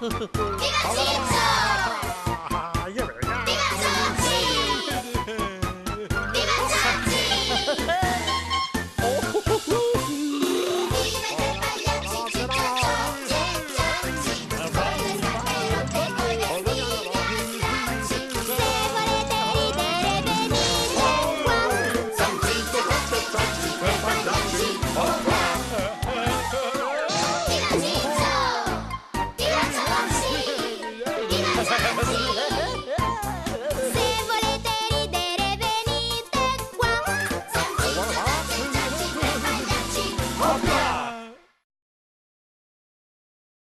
呵呵皮 Of God.